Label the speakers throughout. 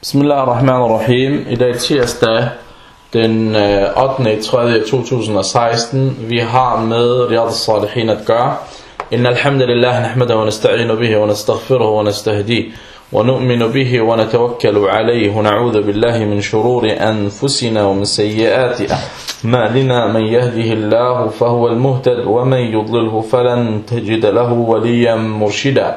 Speaker 1: Bismillahirrahmanirrahim. I dag tirsdag den 8. 3. 2016. Vi har med Riyad al-Salihin at gøre. إن الحمد لله نحمده ونستعين به ونستغفره ونستهديه ونؤمن به ونتوكل عليه ونعوذ بالله من شرور أنفسنا ومن سيئات أعمالنا من يهده الله فهو المهتد ومن يضلله فلن تجد له وليا مرشدا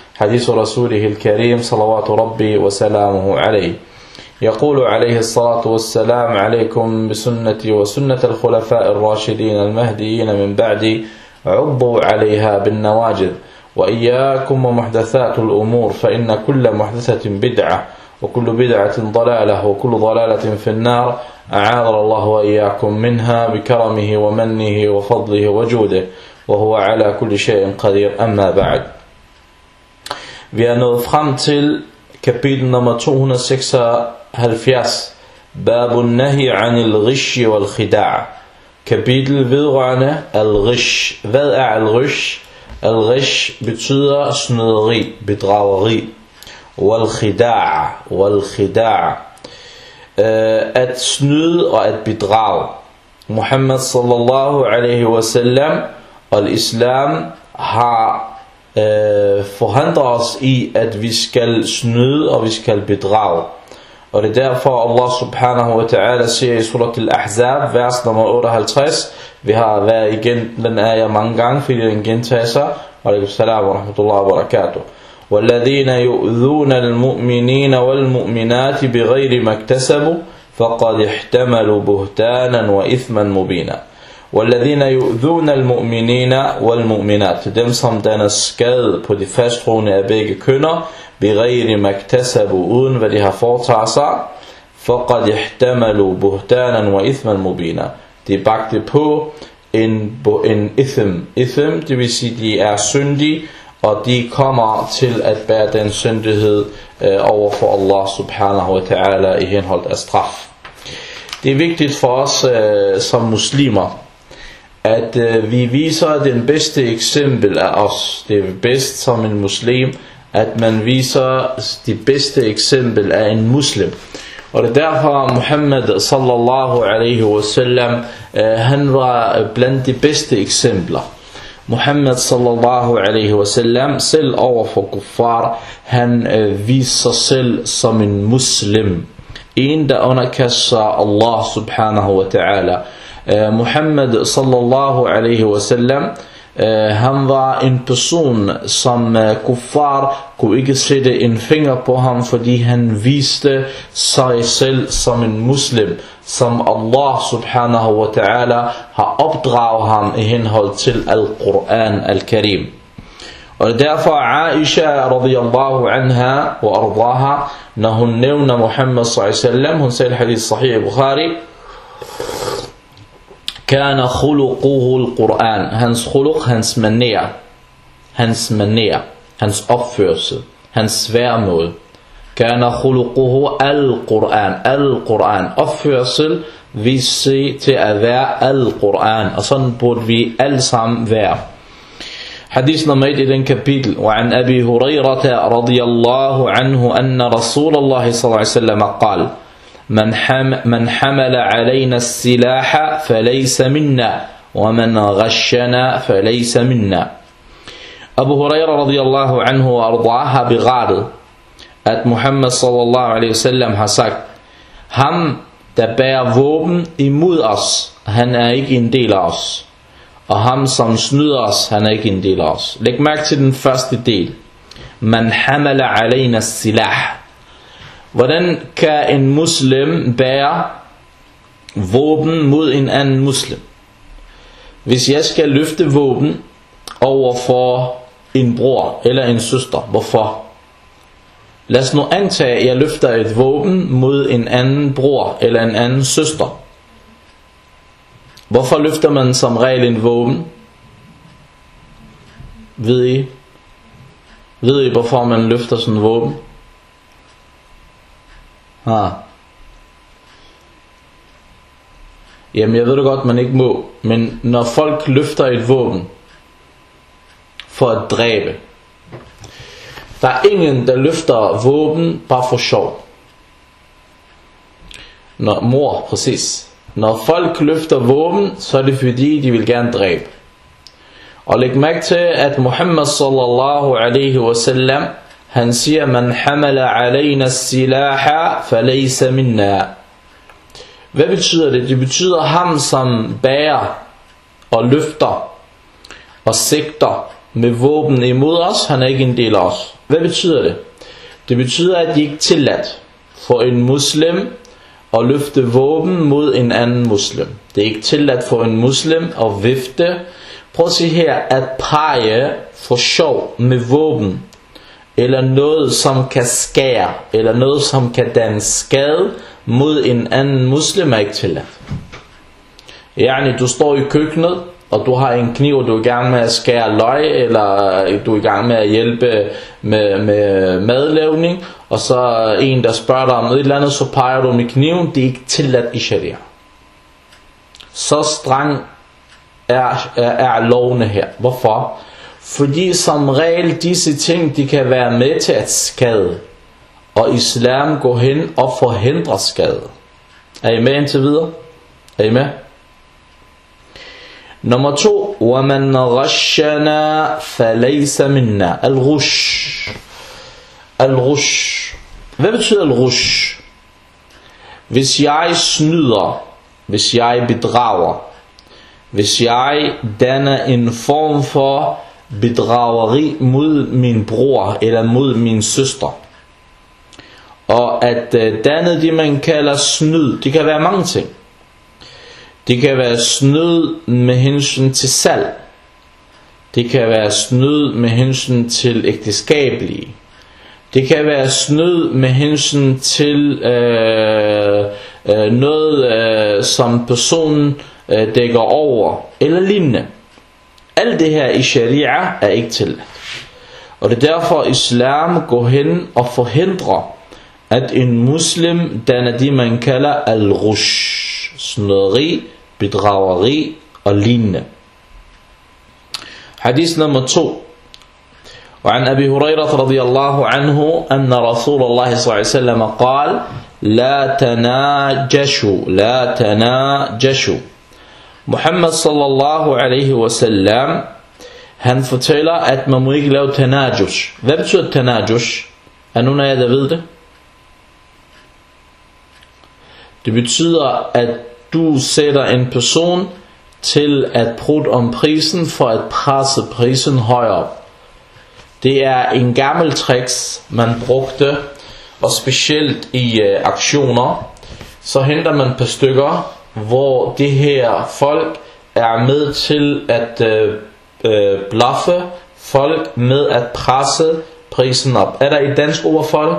Speaker 1: حديث رسوله الكريم صلوات ربي وسلامه عليه. يقول عليه الصلاة والسلام عليكم بسنتي وسنة الخلفاء الراشدين المهديين من بعدي. عضوا عليها بالنواجذ. وإياكم ومحدثات الأمور فإن كل محدثة بدعة وكل بدعة ضلالة وكل ضلالة في النار. أعاذر الله وإياكم منها بكرمه ومنه وفضله وجوده وهو على كل شيء قدير. أما بعد. Vi er nået frem til kapitel nummer 276, Babun Nahi anil Rishi wal Khida'a. Kapitel vedrørende al-Rish. Hvad er al-Rish? Al-Rish betyder snyderi, bedrageri. Wal-Khida'a. Wal-Khida'a. At snyde og at bedrage. Muhammad sallallahu alaihi wasallam og islam har øh, forhindrer os i, at vi skal snyde og vi skal bedrage. Og det er derfor Allah subhanahu wa ta'ala siger i surat al-Ahzab, vers nummer 58, vi har været igen den ayah mange gange, fordi den gentager sig. Alaikum salam wa rahmatullahi wa barakatuh. والذين يؤذون المؤمنين والمؤمنات بغير ما اكتسبوا فقد احتملوا بهتانا وإثما مبينا والذين يؤذون المؤمنين والمؤمنات dem som danner skade på de fasttroende af begge kønner بغير ما اكتسبوا uden hvad de har foretaget sig فقد احتملوا بهتانا وإثما مبينا de bagte på en, en ithm ithm det vil sige de er syndige og de kommer til at bære den syndighed øh, over for Allah subhanahu wa ta'ala i henhold af straf. Det er vigtigt for os øh, som muslimer, at øh, vi viser den bedste eksempel af os. Det er bedst som en muslim, at man viser det bedste eksempel af en muslim. Og det er derfor Muhammad sallallahu alaihi wasallam, øh, han var blandt de bedste eksempler. Muhammad sallallahu alaihi wasallam selv over for kuffar, han øh, viser sig selv som en muslim. En der underkaster Allah subhanahu wa ta'ala. Uh, Muhammad sallallahu alaihi wasallam uh, han var en person som uh, kuffar kunne ikke sætte en finger på ham fordi han viste sig selv som en muslim som Allah subhanahu wa ta'ala har opdraget ham i henhold til al-Quran al-Karim og derfor Aisha radiyallahu anha og ardaha når hun nævner Muhammad sallallahu alaihi wasallam hun sagde hadith sahih i Bukhari كان خلقه القرآن. هنس خلق هنس منيع. هنس منيع. هنس أفرس هنس فعمل كان خلقه القرآن. القرآن أفرس في سي تأذى القرآن. أصن بود في ألسام ذا حديثنا ميت إذن كبيل. وعن أبي هريرة رضي الله عنه أن رسول الله صلى الله عليه وسلم قال من, حم من حمل علينا السلاح فليس منا ومن غشنا فليس منا أبو هريرة رضي الله عنه وأرضاها بغار أت محمد صلى الله عليه وسلم حسك هم تبير ووبن إمود أس هن أيك إن ديل أس Og ham, som snyder os, han er ikke en del af os. Læg mærke til den første del. Man hamala alayna silah. Hvordan kan en muslim bære våben mod en anden muslim? Hvis jeg skal løfte våben over for en bror eller en søster, hvorfor? Lad os nu antage, at jeg løfter et våben mod en anden bror eller en anden søster. Hvorfor løfter man som regel en våben? Ved I? Ved I, hvorfor man løfter sådan en våben? Ah. Jamen, jeg ved det godt, man ikke må. Men når folk løfter et våben for at dræbe, der er ingen, der løfter våben bare for sjov. Når mor, præcis. Når folk løfter våben, så er det fordi, de vil gerne dræbe. Og læg mærke til, at Muhammad sallallahu alaihi wasallam, han siger, man hamala alayna silaha, falaysa minna. Hvad betyder det? Det betyder ham, som bærer og løfter og sigter med våben imod os, han er ikke en del af os. Hvad betyder det? Det betyder, at det ikke er tilladt for en muslim at løfte våben mod en anden muslim. Det er ikke tilladt for en muslim at vifte. Prøv at se her, at pege for sjov med våben, eller noget som kan skære, eller noget som kan danne skade mod en anden muslim er ikke tilladt. Yani, du står i køkkenet, og du har en kniv, og du er i gang med at skære løg, eller du er i gang med at hjælpe med, med madlavning, og så en, der spørger dig om noget eller andet, så peger du med kniven, det er ikke tilladt i sharia. Så streng er, er, er lovene her. Hvorfor? Fordi som regel disse ting, de kan være med til at skade, og islam går hen og forhindrer skade. Er I med indtil videre? Er I med? Nummer to, وَمَنْ غَشَّنَا فَلَيْسَ مِنَّا Al-Rush. Al-Rush. Hvad betyder Al-Rush? Hvis jeg snyder, hvis jeg bedrager, hvis jeg danner en form for bedrageri mod min bror eller mod min søster, og at øh, danne det man kalder snyd, det kan være mange ting. Det kan være snyd med hensyn til salg. Det kan være snyd med hensyn til ægteskabelige. Det kan være snyd med hensyn til øh, øh, noget, øh, som personen øh, dækker over, eller lignende. Alt det her i sharia er ikke til. Og det er derfor, islam går hen og forhindrer, at en muslim danner det, man kalder al-rush, snøderi, bedrageri og lignende. Hadith nummer 2. وعن أبي هريرة رضي الله عنه أن رسول الله صلى الله عليه وسلم قال لا تناجشوا لا تناجشوا Muhammad sallallahu alaihi wasallam han fortæller at man må ikke lave tanajus. Hvad betyder tanajus? Er nogen af jer der ved det? Det betyder at du sætter en person til at prutte om prisen for at presse prisen højere. Det er en gammel tricks, man brugte, og specielt i øh, aktioner, så henter man på stykker, hvor det her folk er med til at øh, øh, bluffe folk med at presse prisen op. Er der et dansk ord for det?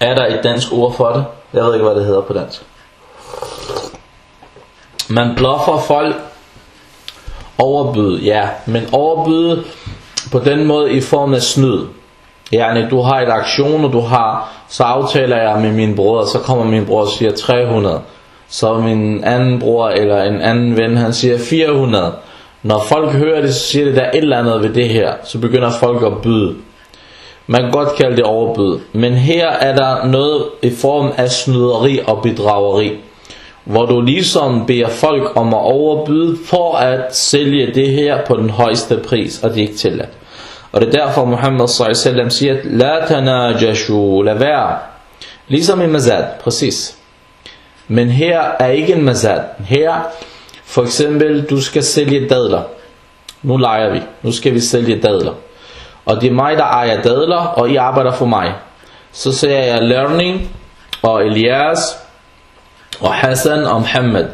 Speaker 1: Er der et dansk ord for det? Jeg ved ikke, hvad det hedder på dansk. Man bluffer folk overbyde, ja, men overbyde på den måde i form af snyd. Yani, du har et aktion, og du har, så aftaler jeg med min bror, så kommer min bror og siger 300. Så min anden bror eller en anden ven, han siger 400. Når folk hører det, så siger det, der er et eller andet ved det her. Så begynder folk at byde. Man kan godt kalde det overbyd. Men her er der noget i form af snyderi og bedrageri. Hvor du ligesom beder folk om at overbyde for at sælge det her på den højeste pris, og det er ikke tilladt. Og det er derfor Muhammad s.a.v. siger, La tanajashu, lad være. Ligesom i mazad, præcis. Men her er ikke en mazad. Her, for eksempel, du skal sælge dadler. Nu leger vi. Nu skal vi sælge dadler og det er mig, der ejer dadler, og I arbejder for mig. Så siger jeg Learning, og Elias, og Hassan og Muhammad.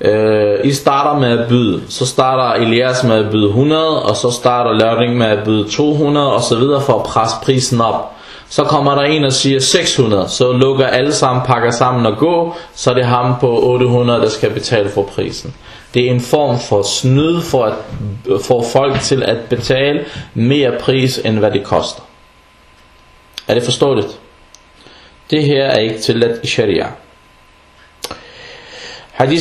Speaker 1: Øh, I starter med at byde. Så starter Elias med at byde 100, og så starter Løring med at byde 200, og så videre for at presse prisen op. Så kommer der en og siger 600, så lukker alle sammen, pakker sammen og går, så er det ham på 800, der skal betale for prisen. Det er en form for snyd for at få folk til at betale mere pris, end hvad det koster. Er det forståeligt? Det her er ikke tilladt i sharia.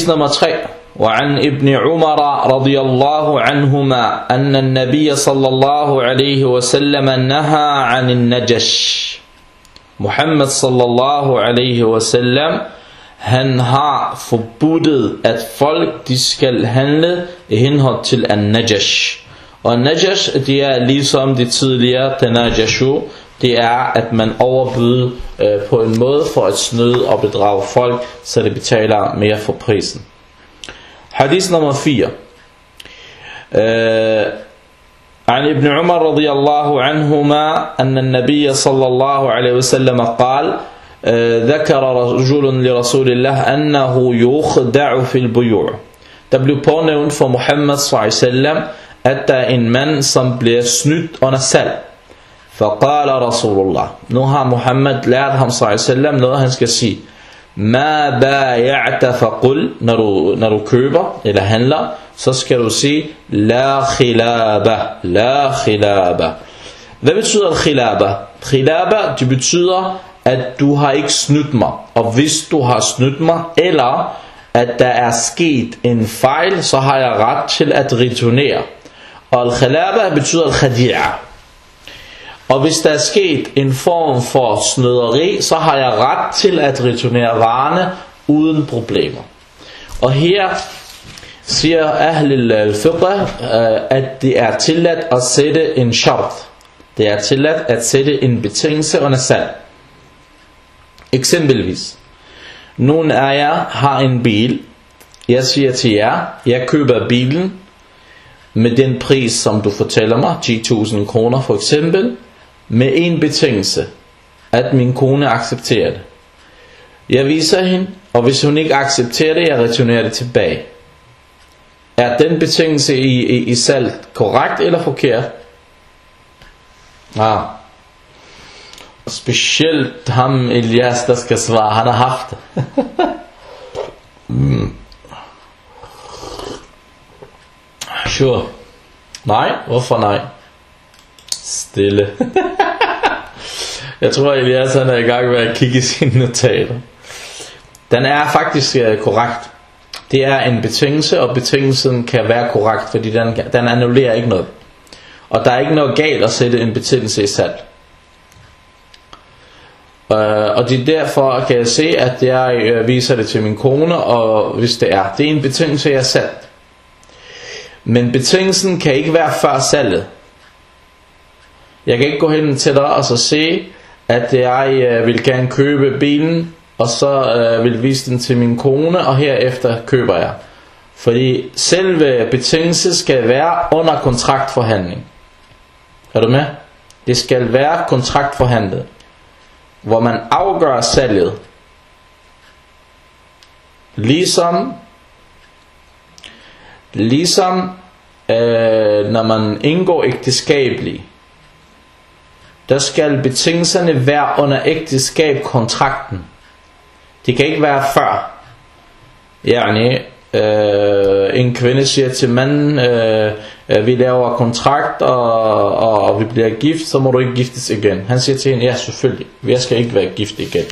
Speaker 1: Nummer 3. وعن ابن عمر رضي الله عنهما أن النبي صلى الله عليه وسلم نهى عن النجش محمد صلى الله عليه وسلم han har forbudt at folk de skal handle i henhold til an najash og najash det er ligesom det tidligere tanajashu det er at man overbyder øh, på en måde for at snyde og bedrage folk så de betaler mere for prisen حديث نمبر 4 آه عن ابن عمر رضي الله عنهما أن النبي صلى الله عليه وسلم قال آه ذكر رجل لرسول الله أنه يخدع في البيوع Der blev pånævnt for Muhammad s.a.v. at der er en mand, som bliver snydt under salg. فقال رسول الله. Nu har Muhammad lært ham s.a.v. noget, han skal sige. Ma bay'ata faqul når du, når du køber eller handler, så skal du sige La khilaba, la khilaba. Hvad betyder khilaba? Khilaba, det betyder, at du har ikke snydt mig. Og hvis du har snydt mig, eller at der er sket en fejl, så har jeg ret til at returnere. Og al-khilaba betyder al-khadi'a. Og hvis der er sket en form for snøderi, så har jeg ret til at returnere varerne uden problemer. Og her siger Ahlil al-Fiqh, øh, at det er tilladt at sætte en shart. Det er tilladt at sætte en betingelse under salg. Eksempelvis, nogle af jer har en bil. Jeg siger til jer, jeg køber bilen med den pris, som du fortæller mig, 10.000 kroner for eksempel med en betingelse, at min kone accepterer det. Jeg viser hende, og hvis hun ikke accepterer det, jeg returnerer det tilbage. Er den betingelse i, i, i salg korrekt eller forkert? Ah. Specielt ham Elias, der skal svare, han har haft det. mm. Sure. Nej, hvorfor nej? Stille. jeg tror, Elias han er i gang med at kigge i sine notater. Den er faktisk øh, korrekt. Det er en betingelse, og betingelsen kan være korrekt, fordi den, den annullerer ikke noget. Og der er ikke noget galt at sætte en betingelse i salg. Øh, og det er derfor, kan jeg se, at jeg uh, viser det til min kone, og hvis det er, det er en betingelse, jeg har sat. Men betingelsen kan ikke være før salget. Jeg kan ikke gå hen til dig og så se, at jeg øh, vil gerne købe bilen, og så øh, vil vise den til min kone, og herefter køber jeg. Fordi selve betingelse skal være under kontraktforhandling. Er du med? Det skal være kontraktforhandlet, hvor man afgør salget. Ligesom, ligesom øh, når man indgår ægteskabeligt der skal betingelserne være under ægteskab kontrakten. Det kan ikke være før. Yani, øh, en kvinde siger til manden, øh, øh, vi laver kontrakt, og, og, og vi bliver gift, så må du ikke giftes igen. Han siger til hende, ja selvfølgelig, jeg skal ikke være gift igen.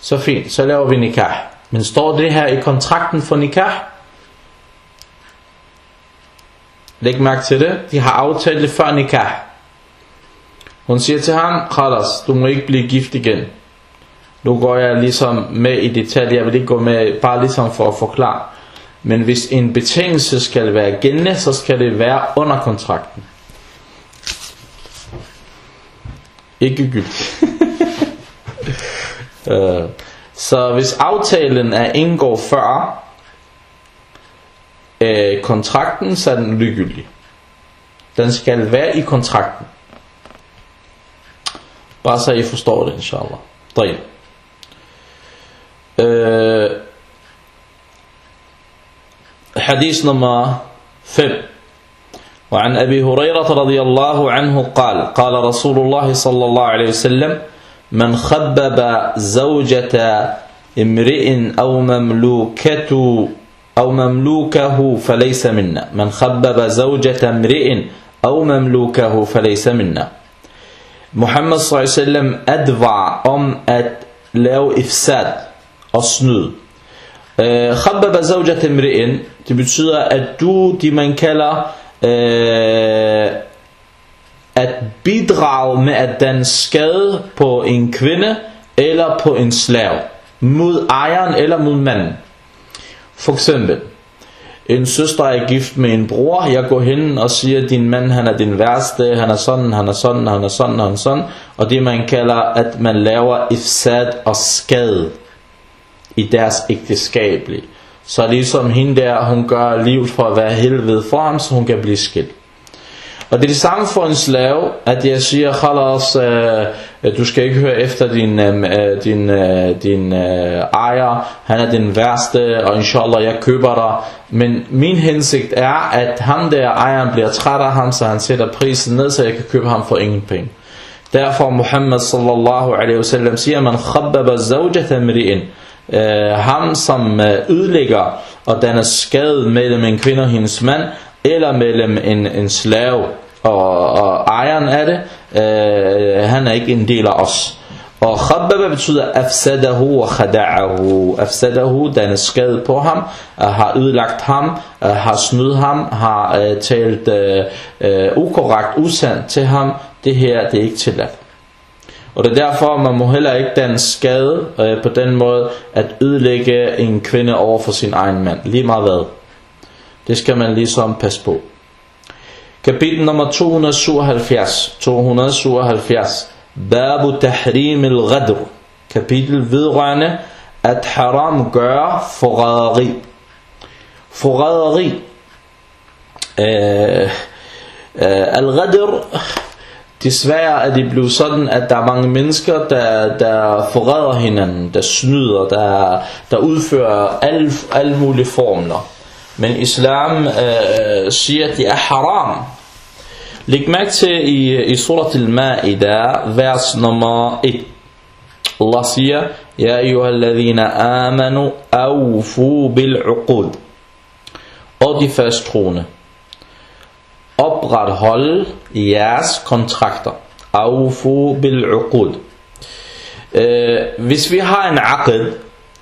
Speaker 1: Så fint, så laver vi nikah. Men står det her i kontrakten for nikah? Læg mærke til det, de har aftalt det før nikah. Hun siger til ham, Khalas, du må ikke blive gift igen. Nu går jeg ligesom med i detaljer, jeg vil ikke gå med bare ligesom for at forklare. Men hvis en betingelse skal være gældende, så skal det være under kontrakten. Ikke gyldigt. Øh, så hvis aftalen er indgår før øh, kontrakten, så er den ligegyldig. Den skal være i kontrakten. Bare så I forstår det, inshallah. طيب. Uh, حديث نمبر 5 وعن أبي هريرة رضي الله عنه قال قال رسول الله صلى الله عليه وسلم من خبب زوجة امرئ أو مملوكته أو مملوكه فليس منا من خبب زوجة امرئ أو مملوكه فليس منا Muhammad s.a.v. advar om at lave ifsad og snyd. Øh, khabbaba zawjat imri'in, det betyder at du, de man kalder øh, at bidrage med at den skade på en kvinde eller på en slav mod ejeren eller mod manden. For eksempel, en søster er gift med en bror, jeg går hen og siger, din mand han er din værste, han er sådan, han er sådan, han er sådan, han er sådan. Og det man kalder, at man laver ifsad og skade i deres ægteskabelige. Så ligesom hende der, hun gør livet for at være helvede for ham, så hun kan blive skilt. Og det er det samme for en slave, at jeg siger, Khalas, øh, øh, du skal ikke høre efter din, øh, øh din, øh, din øh, ejer, han er den værste, og inshallah, jeg køber dig. Men min hensigt er, at ham der ejeren bliver træt af ham, så han sætter prisen ned, så jeg kan købe ham for ingen penge. Derfor Muhammad sallallahu alaihi wasallam siger, man khabbaba zawjata mri'in. Øh, ham som øh, ødelægger og danner skade mellem en kvinde og hendes mand, eller mellem en, en slave og, og ejeren af det, øh, han er ikke en del af os. Og khabbaba betyder afsadahu og khada'ahu. Afsadahu, den er skadet på ham, øh, har ødelagt ham, øh, har snydt ham, har øh, talt øh, øh, ukorrekt, usandt til ham. Det her, det er ikke tilladt. Og det er derfor, man må heller ikke den skade øh, på den måde, at ødelægge en kvinde over for sin egen mand. Lige meget hvad. Det skal man ligesom passe på. Kapitel nummer 277. 277. Babu tahrim al-ghadr. Kapitel vedrørende at haram gør forræderi. Forræderi. Øh, øh, al-ghadr Desværre er det blevet sådan, at der er mange mennesker, der, der forræder hinanden, der snyder, der, der udfører alle, alle mulige formler. Men islam øh, siger, at det er haram. Læg mærke til i, i surat al-Ma'ida, vers nummer 1. Allah siger, Ja ayyuhalladhina amanu awfu bil'uqud. Og de fasttroende. Oprethold jeres kontrakter. Awfu bil'uqud. Øh, hvis vi har en aqid,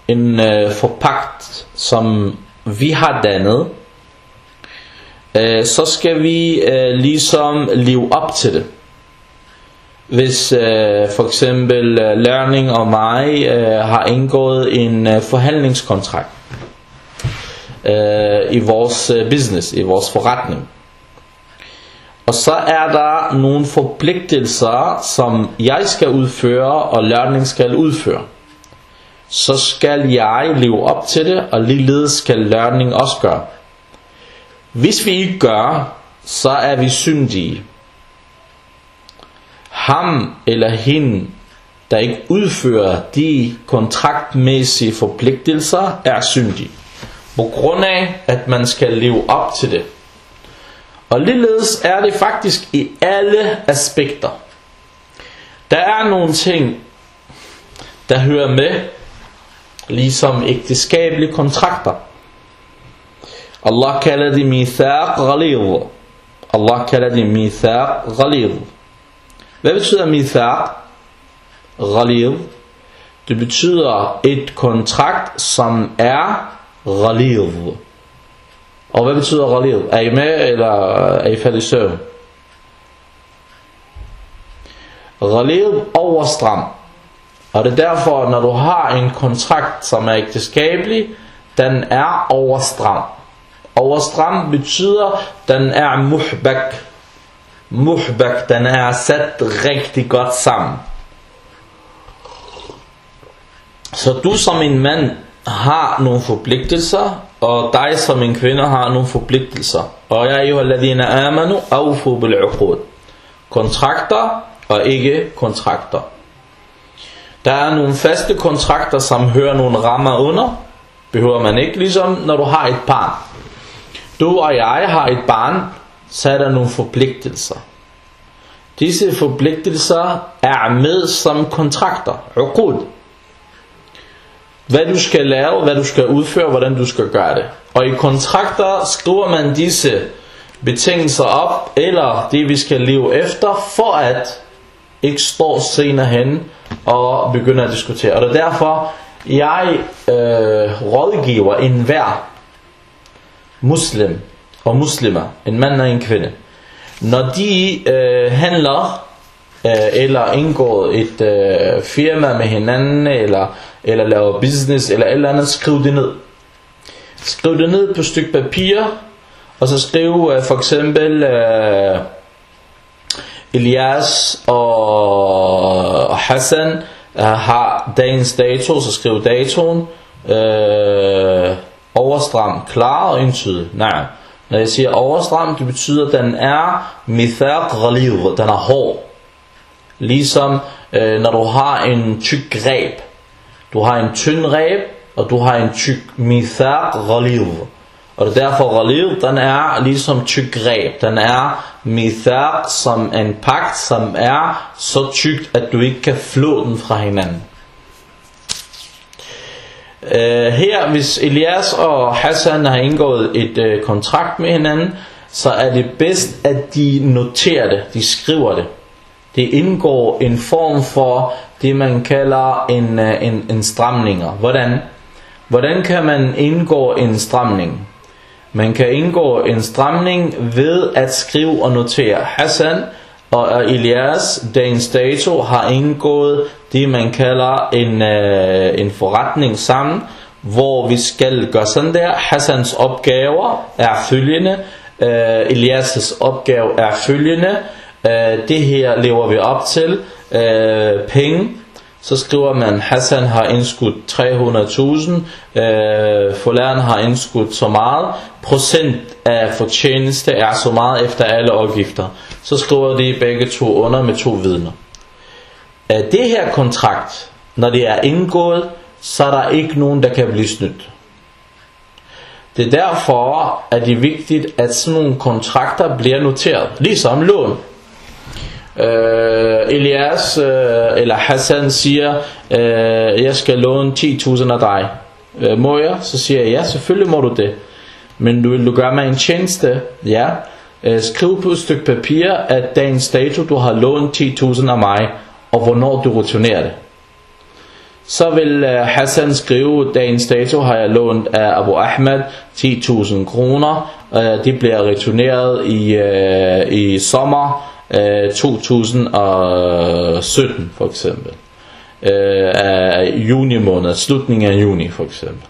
Speaker 1: en øh, forpagt, som vi har dannet, øh, så skal vi øh, ligesom leve op til det. Hvis øh, for eksempel øh, Learning og mig øh, har indgået en øh, forhandlingskontrakt øh, i vores øh, business, i vores forretning. Og så er der nogle forpligtelser, som jeg skal udføre, og Learning skal udføre så skal jeg leve op til det, og ligeledes skal learning også gøre. Hvis vi ikke gør, så er vi syndige. Ham eller hende, der ikke udfører de kontraktmæssige forpligtelser, er syndig. På grund af, at man skal leve op til det. Og ligeledes er det faktisk i alle aspekter. Der er nogle ting, der hører med ligesom ægteskabelige kontrakter. Allah kalder det mithaq ghalid. Allah kalder det mithaq ghalid. Hvad betyder mithaq ghalid? Det betyder et kontrakt, som er ghalid. Og hvad betyder ghalid? Er I med, eller er I faldet i søvn? Ghalid overstram. Og det er derfor, når du har en kontrakt, som er ægteskabelig, den er overstram. Overstram betyder, den er muhbak. Muhbak, den er sat rigtig godt sammen. Så du som en mand har nogle forpligtelser, og dig som en kvinde har nogle forpligtelser. Og jeg er jo alladhina amanu, awfu bil Kontrakter og ikke kontrakter. Der er nogle faste kontrakter, som hører nogle rammer under. Behøver man ikke, ligesom når du har et barn. Du og jeg har et barn, så er der nogle forpligtelser. Disse forpligtelser er med som kontrakter, uqud. Hvad du skal lave, hvad du skal udføre, hvordan du skal gøre det. Og i kontrakter skriver man disse betingelser op, eller det vi skal leve efter, for at ikke stå senere hen og begynder at diskutere. Og det er derfor, jeg øh, rådgiver enhver muslim og muslimer, en mand og en kvinde, når de øh, handler øh, eller indgår et øh, firma med hinanden, eller, eller laver business, eller et eller andet, skriv det ned. Skriv det ned på et stykke papir, og så skriv øh, for eksempel øh, Elias og Hassan øh, har dagens dato, så skriv datoen. Øh, overstram, klar og entydig. Nej. Når jeg siger overstram, det betyder, at den er mithaq ghalid, den er hård. Ligesom øh, når du har en tyk greb. Du har en tynd greb, og du har en tyk mithaq ghalid. Og det er derfor ghalid, den er ligesom tyk greb. Den er mithaq som en pagt, som er så tykt, at du ikke kan flå den fra hinanden. Uh, her, hvis Elias og Hassan har indgået et uh, kontrakt med hinanden, så er det bedst, at de noterer det, de skriver det. Det indgår en form for det, man kalder en, uh, en, en stramninger. Hvordan? Hvordan kan man indgå en stramning? Man kan indgå en stramning ved at skrive og notere. Hassan og Elias, dagens dato, har indgået det, man kalder en, øh, en forretning sammen, hvor vi skal gøre sådan der. Hassans opgaver er følgende, øh, Elias' opgave er følgende, øh, det her lever vi op til, øh, penge, så skriver man, Hassan har indskudt 300.000, øh, Fulan har indskudt så meget, procent af fortjeneste er så meget efter alle afgifter. Så skriver de begge to under med to vidner. Af det her kontrakt, når det er indgået, så er der ikke nogen, der kan blive snydt. Det er derfor, at det er vigtigt, at sådan nogle kontrakter bliver noteret, ligesom lån. Uh, Elias uh, eller Hassan siger, uh, jeg skal låne 10.000 af dig. Uh, må jeg? Så siger jeg, ja, selvfølgelig må du det. Men du vil du gøre mig en tjeneste? Ja. Skriv på et stykke papir, at dagens dato, du har lånt 10.000 af mig, og hvornår du returnerer det. Så vil Hassan skrive, dagens dato har jeg lånt af Abu Ahmed 10.000 kroner. Det bliver returneret i, i sommer Øh, 2017 for eksempel. Uh, øh, af juni måned, slutningen af juni for eksempel.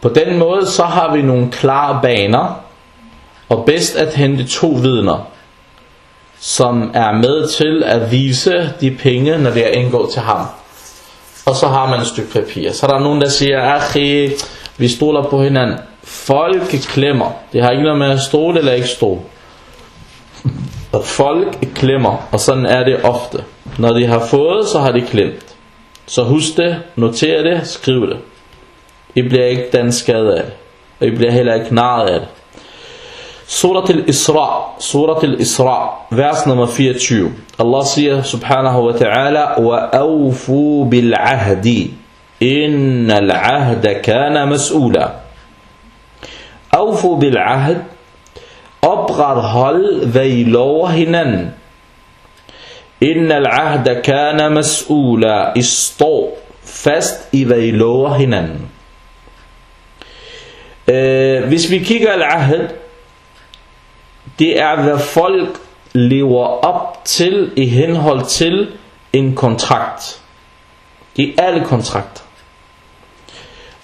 Speaker 1: På den måde så har vi nogle klare baner, og bedst at hente to vidner, som er med til at vise de penge, når det er indgået til ham. Og så har man et stykke papir. Så er der nogen, der siger, at vi stoler på hinanden. Folk klemmer. Det har ikke noget med at stole eller ikke stole Folk klemmer, og sådan er det ofte. Når de har fået, så har de klemt. Så husk det, noter det, skriv det. I bliver ikke den skade af det. Og I bliver heller ikke narret af det. Surat al-Isra, Surat al-Isra, vers nummer 24. Allah siger subhanahu wa ta'ala, وَأَوْفُوا بِالْعَهْدِ إِنَّ الْعَهْدَ كَانَ مَسْئُولًا أَوْفُوا بِالْعَهْدِ opretholde, hvad I lover hinanden. Inna al-ahda kana mas'ula. I står fast i, hvad I lover hinanden. Øh, hvis vi kigger al-ahd, det er, hvad folk lever op til i henhold til en kontrakt. I alle kontrakter.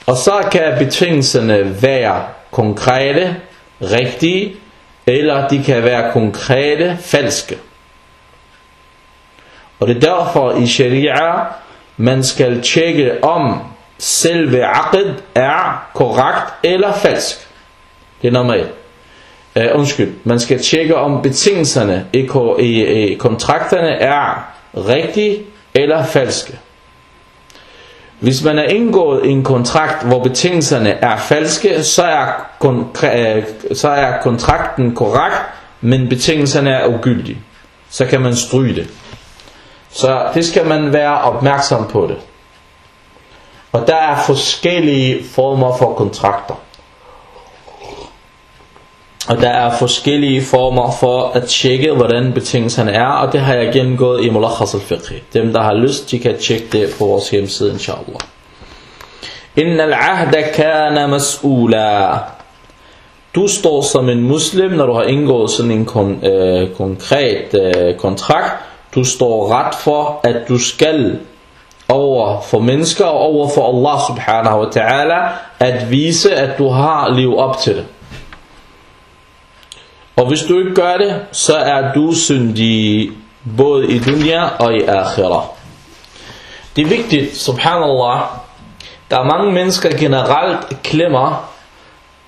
Speaker 1: Og så kan betingelserne være konkrete, rigtige, eller de kan være konkrete, falske. Og det er derfor i sharia, man skal tjekke om selve aqid er korrekt eller falsk. Det er nummer et. Uh, undskyld, man skal tjekke om betingelserne i, i, i kontrakterne er rigtige eller falske. Hvis man er indgået i en kontrakt, hvor betingelserne er falske, så er, øh, så er kontrakten korrekt, men betingelserne er ugyldige. så kan man stryge det. Så det skal man være opmærksom på det. Og der er forskellige former for kontrakter. Og der er forskellige former for at tjekke, hvordan betingelserne er, og det har jeg gennemgået i Mulakhas al-Fiqh. Dem, der har lyst, de kan tjekke det på vores hjemmeside, inshallah. Inna al-ahda kana mas'ula. Du står som en muslim, når du har indgået sådan en kon, øh, konkret øh, kontrakt. Du står ret for, at du skal over for mennesker og over for Allah subhanahu wa ta'ala, at vise, at du har liv op til det. Og hvis du ikke gør det, så er du syndig både i dunya og i akhirah. Det er vigtigt, subhanallah, der er mange mennesker generelt klemmer,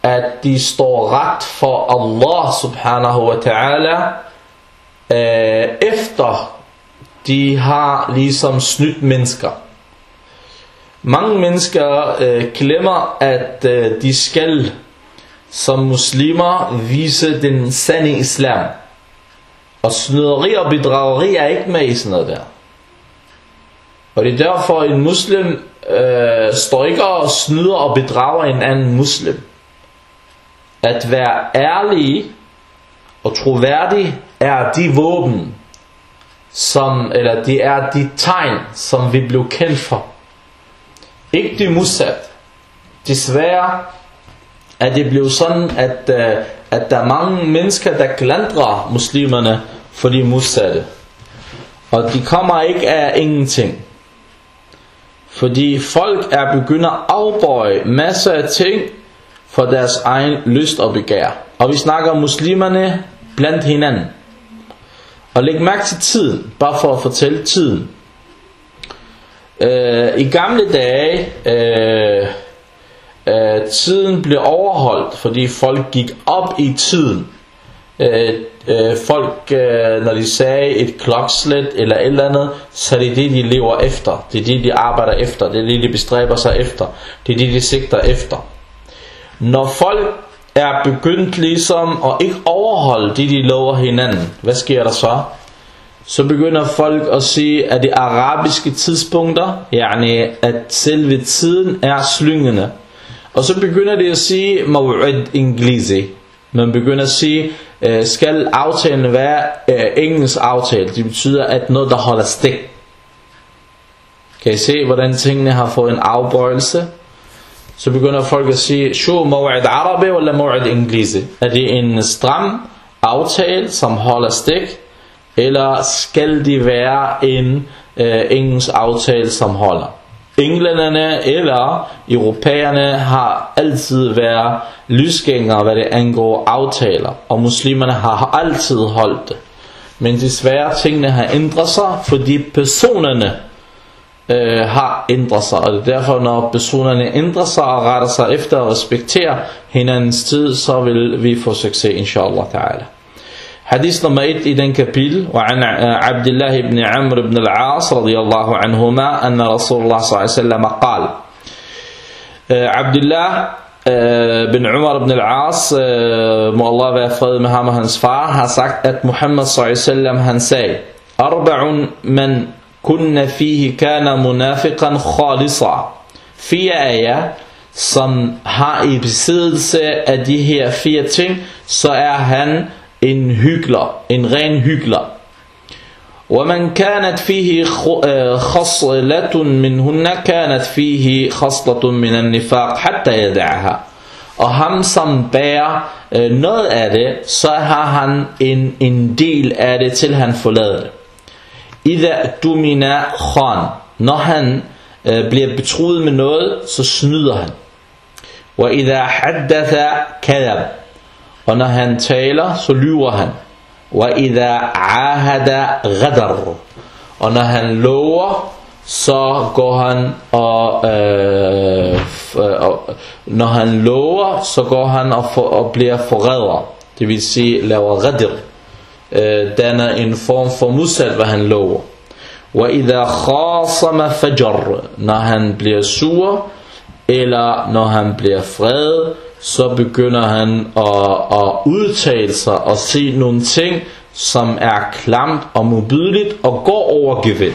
Speaker 1: at de står ret for Allah subhanahu wa ta'ala, øh, efter de har ligesom snydt mennesker. Mange mennesker øh, glemmer, at øh, de skal som muslimer vise den sande islam. Og snyderi og bedrageri er ikke med i sådan noget der. Og det er derfor, en muslim øh, står ikke og snyder og bedrager en anden muslim. At være ærlig og troværdig er de våben, som, eller det er de tegn, som vi blev kendt for. Ikke det modsat. Desværre at det blev sådan, at, uh, at der er mange mennesker, der klandrer muslimerne for de modsatte. Og de kommer ikke af ingenting. Fordi folk er begyndt at afbøje masser af ting for deres egen lyst og begær. Og vi snakker om muslimerne blandt hinanden. Og læg mærke til tiden, bare for at fortælle tiden. Øh, I gamle dage, øh, øh, tiden blev overholdt, fordi folk gik op i tiden. Øh, øh, folk, øh, når de sagde et klokslet eller et eller andet, så er det det, de lever efter. Det er det, de arbejder efter. Det er det, de bestræber sig efter. Det er det, de sigter efter. Når folk er begyndt ligesom at ikke overholde det, de lover hinanden, hvad sker der så? Så begynder folk at sige, at de arabiske tidspunkter, yani at selve tiden er slyngende. Og så begynder de at sige maw'id inglisi. Man begynder at sige, øh, skal aftalen være øh, engelsk aftale. Det betyder, at noget der holder stik. Kan I se, hvordan tingene har fået en afbøjelse? Så begynder folk at sige, shu maw'id arabi eller maw'id inglisi. Er det en stram aftale, som holder stik? Eller skal det være en øh, engelsk aftale, som holder? Englænderne eller europæerne har altid været lysgængere, hvad det angår aftaler, og muslimerne har altid holdt det. Men desværre tingene har ændret sig, fordi personerne øh, har ændret sig, og det er derfor, når personerne ændrer sig og retter sig efter at respektere hinandens tid, så vil vi få succes, inshallah ta'ala. حديث نمبر 8 إذن كبيل وعن عبد الله بن عمر بن العاص رضي الله عنهما أن رسول الله صلى الله عليه وسلم قال آه، عبد الله آه، بن عمر بن العاص آه، مؤلاف أفضل مهام هنس فا سكت محمد صلى الله عليه وسلم هنسي أربع من كن فيه كان منافقا خالصا. في آية som har i besiddelse af de her fire en hygler, en ren hygler. ومن كانت فيه خصلة منهن كانت فيه خصلة من النفاق حتى يدعها og ham som bærer øh, noget af det, så har han en, en del af det, til han forlader det. Ida dumina khan. Når han øh, bliver betroet med noget, så snyder han. Og ida haddatha kadab. Og når han taler, så lyver han. وَإِذَا عَاهَدَ غَدَرُ Og når han lover, så går han og, øh, og når han lover, så går han og, for, og bliver forræder. Det vil sige, laver ghadir. Øh, danner en form for modsat, hvad han lover. وَإِذَا خَاصَمَ فَجَرُ Når han bliver sur, eller når han bliver fred, så begynder han at, at udtale sig og se nogle ting, som er klamt og mobiligt og går over gevind.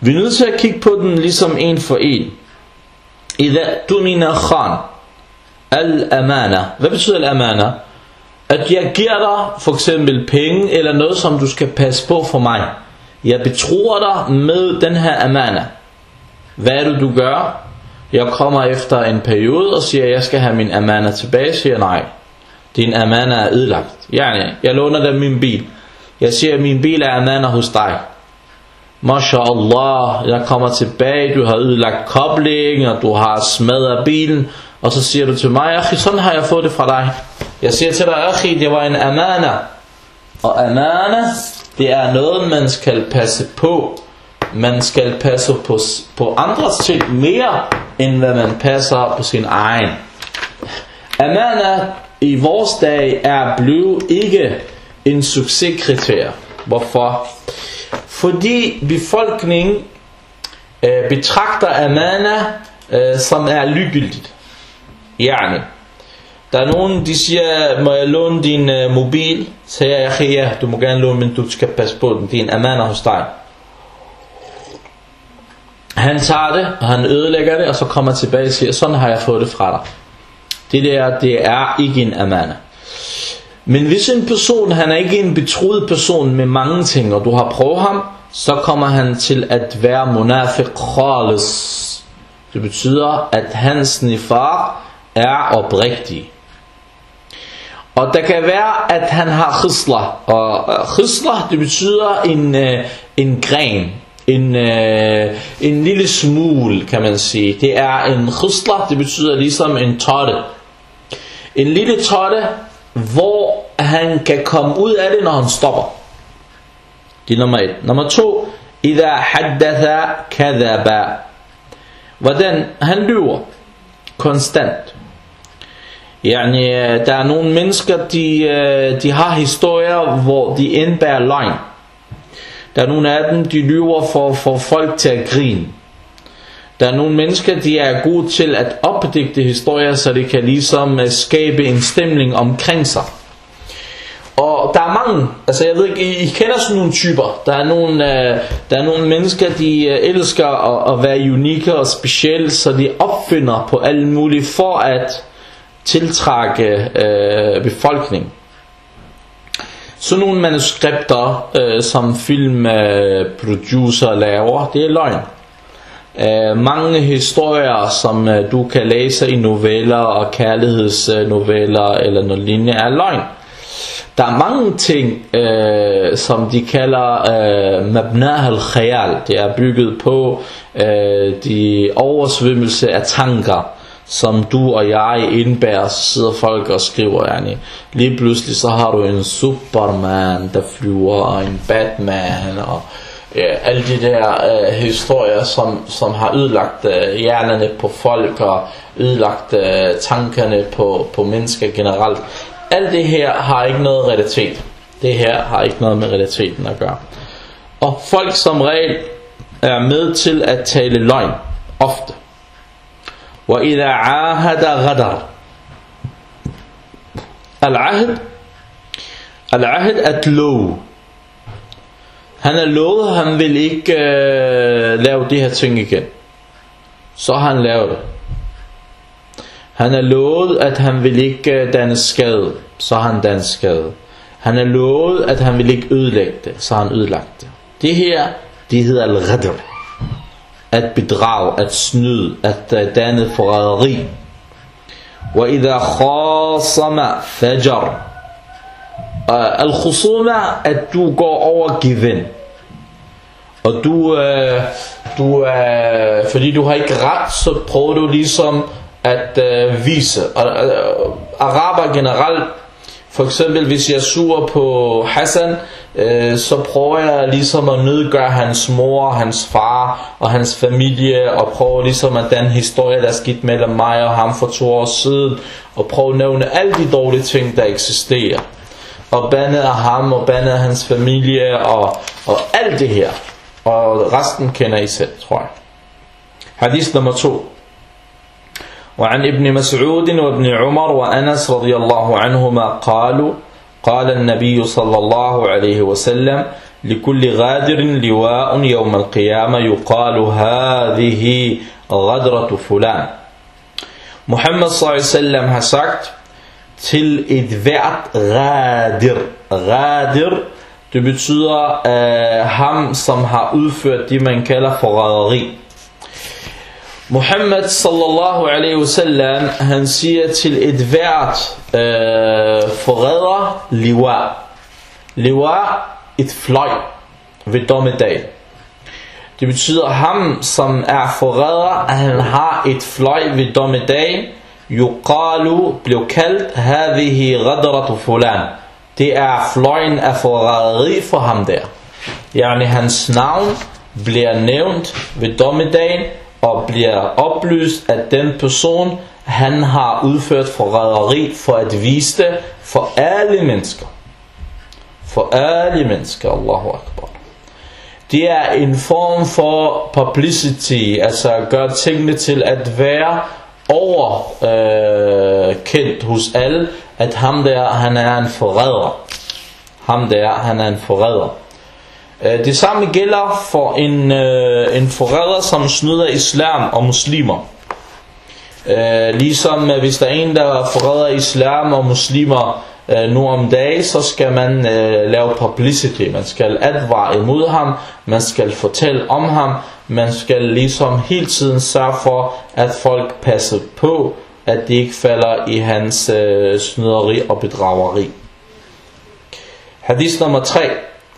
Speaker 1: Vi er nødt til at kigge på den ligesom en for en. Ida dunina khan al-amana. Hvad betyder al-amana? At jeg giver dig for eksempel penge eller noget, som du skal passe på for mig. Jeg betror dig med den her amana. Hvad er det, du gør? Jeg kommer efter en periode og siger, at jeg skal have min amana tilbage. Siger nej. Din amana er ødelagt. Yani, jeg låner dig min bil. Jeg siger, at min bil er amana hos dig. MashaAllah, jeg kommer tilbage, du har ødelagt koblingen, og du har smadret bilen. Og så siger du til mig, Akhi, sådan har jeg fået det fra dig. Jeg siger til dig, Akhi, det var en amana. Og amana, det er noget, man skal passe på. Man skal passe på, på andres ting mere, end hvad man passer på sin egen. Amana i vores dag er blevet ikke en succeskriterie. Hvorfor? Fordi befolkningen øh, betragter amana øh, som er ligegyldigt. Yani, der er nogen, de siger, må jeg låne din øh, mobil? Så siger jeg, ja, du må gerne låne, men du skal passe på den. Det er en amana hos dig. Han tager det, og han ødelægger det, og så kommer tilbage og siger, sådan har jeg fået det fra dig. Det der, det er ikke en amana. Men hvis en person, han er ikke en betroet person med mange ting, og du har prøvet ham, så kommer han til at være munafiq khalis. Det betyder, at hans nifar er oprigtig. Og der kan være, at han har khisla. Og øh, khisla, det betyder en, øh, en gren. En, øh, en lille smule, kan man sige. Det er en khusla, det betyder ligesom en totte. En lille totte, hvor han kan komme ud af det, når han stopper. Det er nummer et. Nummer to, Ida haddatha kadhaba. Hvordan han lyver konstant. Yani, øh, der er nogle mennesker, de, øh, de har historier, hvor de indbærer løgn. Der er nogle af dem, de lyver for, for folk til at grine. Der er nogle mennesker, de er gode til at opdigte historier, så de kan ligesom øh, skabe en stemning omkring sig. Og der er mange, altså jeg ved ikke, I, I kender sådan nogle typer. Der er nogle, øh, der er nogle mennesker, de øh, elsker at, at være unikke og specielle, så de opfinder på alle mulige for at tiltrække øh, befolkningen. Sådan nogle manuskripter, øh, som filmproducer øh, laver, det er løgn. Uh, mange historier, som øh, du kan læse i noveller og kærlighedsnoveller eller noget lignende, er løgn. Der er mange ting, øh, som de kalder øh, mabnah al-khayal. Det er bygget på øh, de oversvømmelse af tanker, som du og jeg indbærer. Så sidder folk og skriver, yani. lige pludselig så har du en Superman, der flyver, og en Batman, og ja, alle de der øh, historier, som, som har ødelagt øh, hjernerne på folk, og ødelagt øh, tankerne på, på mennesker generelt alt det her har ikke noget realitet. Det her har ikke noget med realiteten at gøre. Og folk som regel er med til at tale løgn. Ofte. وإذا عاهد غدر العهد العهد at love han er lovet han vil ikke øh, lave de her ting igen så har han lavet det han er lovet, at han vil ikke øh, danne skade, så har han dannet skade. Han er lovet, at han vil ikke ødelægge det, så har han ødelagt det. Det her, det hedder al-ghadr. At bedrage, at snyde, at øh, danne forræderi. وإذا خاصم فجر Al-khusuma, at du går over given. Og du, øh, du øh, fordi du har ikke ret, så prøver du ligesom at øh, vise. Og, øh, araber generelt, for eksempel hvis jeg er sur på Hassan, øh, så prøver jeg ligesom at nedgøre hans mor, hans far og hans familie, og prøver ligesom at den historie, der er skidt mellem mig og ham for to år siden, og prøver at nævne alle de dårlige ting, der eksisterer. Og bande af ham, og bande af hans familie, og, og alt det her. Og resten kender I selv, tror jeg. Hadith nummer 2. وعن ابن مسعود وابن عمر وأنس رضي الله عنهما قالوا قال النبي صلى الله عليه وسلم لكل غادر لواء يوم القيامة يقال هذه غدرة فلان Muhammad sallallahu har sagt til et hvert radir. Radir, det betyder uh, ham, som har udført det, man kalder forræderi. Muhammad sallallahu alaihi wasallam, han siger til et hvert øh, forræder liwa. Liwa, et fløj ved dommedag. Det betyder ham, som er forræder, at han har et fløj ved dommedag, Yuqalu blev kaldt havihi Ghadratu Fulan. Det er fløjen af forræderi for ham der. Yani hans navn bliver nævnt ved dommedagen og bliver oplyst, at den person, han har udført forræderi for at vise det for alle mennesker. For alle mennesker, Allahu Akbar det er en form for publicity, altså at gøre tingene til at være overkendt øh, hos alle, at ham der, han er en forræder. Ham der, han er en forræder. Øh, det samme gælder for en, øh, en forræder, som snyder islam og muslimer. Øh, ligesom øh, hvis der er en, der forræder islam og muslimer, øh, nu om dagen, så skal man øh, lave publicity. Man skal advare imod ham, man skal fortælle om ham, man skal ligesom hele tiden sørge for, at folk passer på, at de ikke falder i hans øh, snyderi og bedrageri. Hadith nummer 3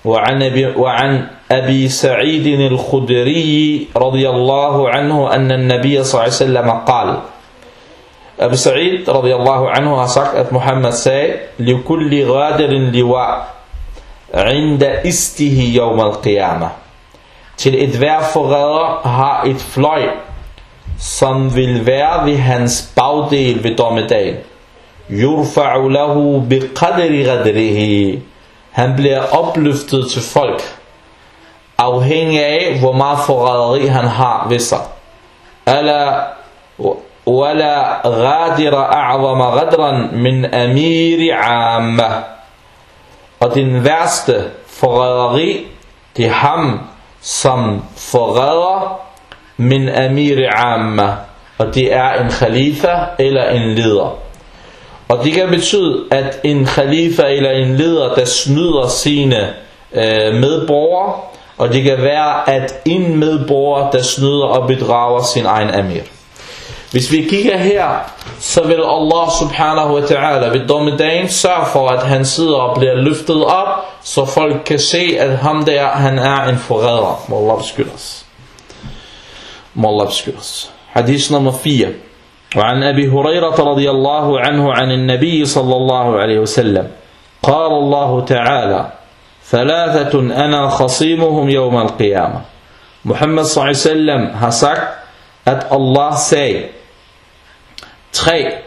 Speaker 1: وعن أبي, وعن أبي سعيد الخدري رضي الله عنه أن النبي صلى الله عليه وسلم قال أبي سعيد رضي الله عنه أصحت محمد سي لكل غادر لواء عند إسته يوم القيامة Til et hver forræder har et fløj, som vil være ved hans bagdel ved dommedagen. Yurfa'u lahu bi qadri. Han bliver opløftet til folk, afhængig af, hvor meget forræderi han har ved sig. Eller ولا غادر أعظم غدرا من أمير عامة Og den værste forræderi, det er ham, som forræder min amir amma. Og det er en khalifa eller en leder. Og det kan betyde, at en khalifa eller en leder, der snyder sine øh, medborgere, og det kan være, at en medborger, der snyder og bedrager sin egen amir. Hvis vi kigger her, så vil Allah subhanahu wa ta'ala ved dommedagen sørge for, at han sidder og bliver løftet op, så folk kan se, at ham der, han er en forræder. Må Allah beskytte os. Må Allah beskytte os. Hadith nummer 4. وعن أبي هريرة رضي الله عنه عن النبي صلى الله عليه وسلم قال الله تعالى ثلاثة أنا خصيمهم يوم القيامة محمد صلى الله عليه وسلم har sagt at Allah sagde tre,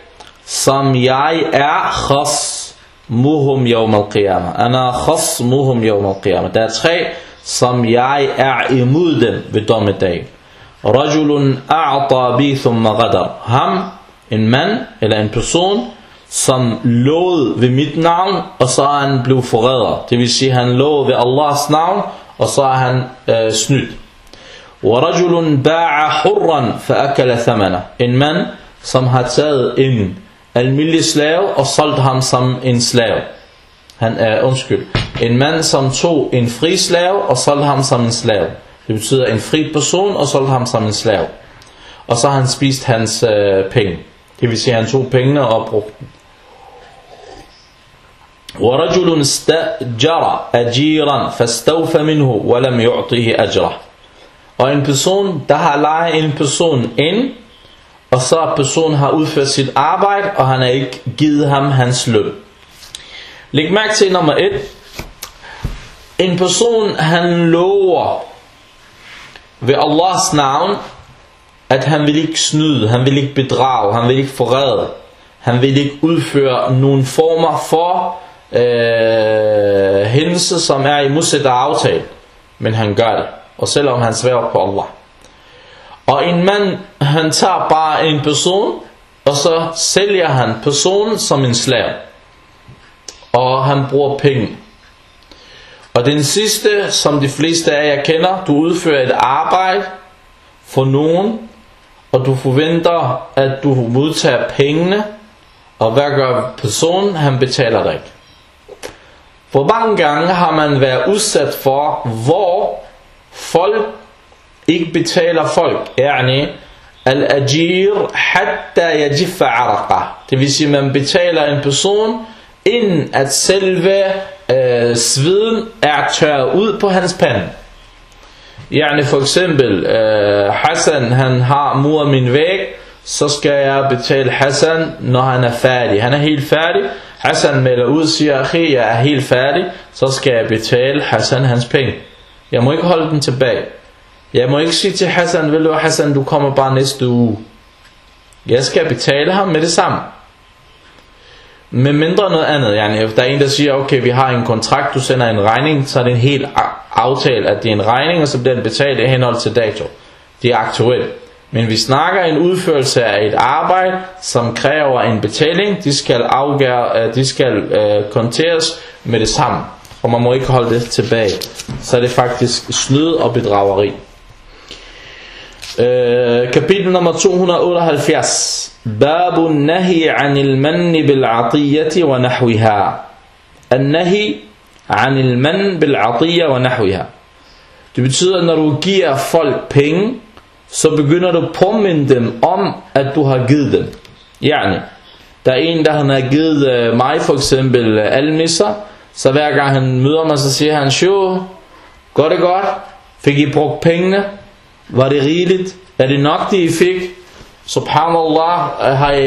Speaker 1: som jeg er khas muhum yawm al-qiyamah. Ana khas muhum yawm al-qiyamah. Der er tre, som jeg er imod dem ved dommedag. Rajulun a'ta bi thumma gadar. Ham, en mand eller en person, som lovede ved mit navn, og så er han blevet forræder. Det vil sige, han lovede ved Allahs navn, og så er han øh, snydt. ورجل باع حرا فأكل ثمنه en mand som har taget en almindelig slave og solgt ham som en slave. Han er, undskyld, en mand som tog en fri slave og solgte ham som en slave. Det betyder en fri person og solgte ham som en slave. Og så har han spist hans øh, penge. Det vil sige, at han tog pengene og brugte dem. ورجل استأجر أجيرا فاستوفى منه ولم يعطيه أجره og en person der har lejet en person ind og så personen har udført sit arbejde, og han har ikke givet ham hans løn. Læg mærke til nummer 1. En person, han lover ved Allahs navn, at han vil ikke snyde, han vil ikke bedrage, han vil ikke forræde, han vil ikke udføre nogen former for øh, hændelse, som er i modsæt aftale, men han gør det, og selvom han sværger på Allah. Og en mand, han tager bare en person, og så sælger han personen som en slave. og han bruger penge. Og den sidste, som de fleste af jer kender, du udfører et arbejde for nogen, og du forventer, at du modtager pengene, og hvad gør personen? Han betaler dig ikke. For mange gange har man været udsat for, hvor folk ikke betaler folk. Yani, al-ajir hatta yajiffa araqa. Det vil sige, man betaler en person, inden at selve øh, sveden er tørret ud på hans pande. Yani for eksempel, øh, Hassan han har muret min væg, så skal jeg betale Hassan, når han er færdig. Han er helt færdig. Hassan melder ud og siger, at jeg er helt færdig, så skal jeg betale Hassan hans penge. Jeg må ikke holde den tilbage. Jeg må ikke sige til Hassan, vil du Hassan, du kommer bare næste uge. Jeg skal betale ham med det samme. Med mindre noget andet. Yani, der er en, der siger, okay, vi har en kontrakt, du sender en regning, så er det en helt aftale, at det er en regning, og så bliver den betalt i henhold til dato. Det er aktuelt. Men vi snakker en udførelse af et arbejde, som kræver en betaling. De skal, afgøre, øh, de skal øh, konteres med det samme. Og man må ikke holde det tilbage. Så er det faktisk snyd og bedrageri. Øh, kapitel nummer 278. Babu nahi anil manni bil atiyati wa nahwiha. An-nahi anil man bil atiyya wa nahwiha. Det betyder, at når du giver folk penge, så begynder du at påminde dem om, at du har givet dem. Yani, der er en, der han har givet øh, mig for eksempel øh, almisser, så hver gang han møder mig, så siger han, Sjo, går det godt? Fik I brugt pengene? Var det rigeligt? Er det nok, det I fik? Subhanallah, har I,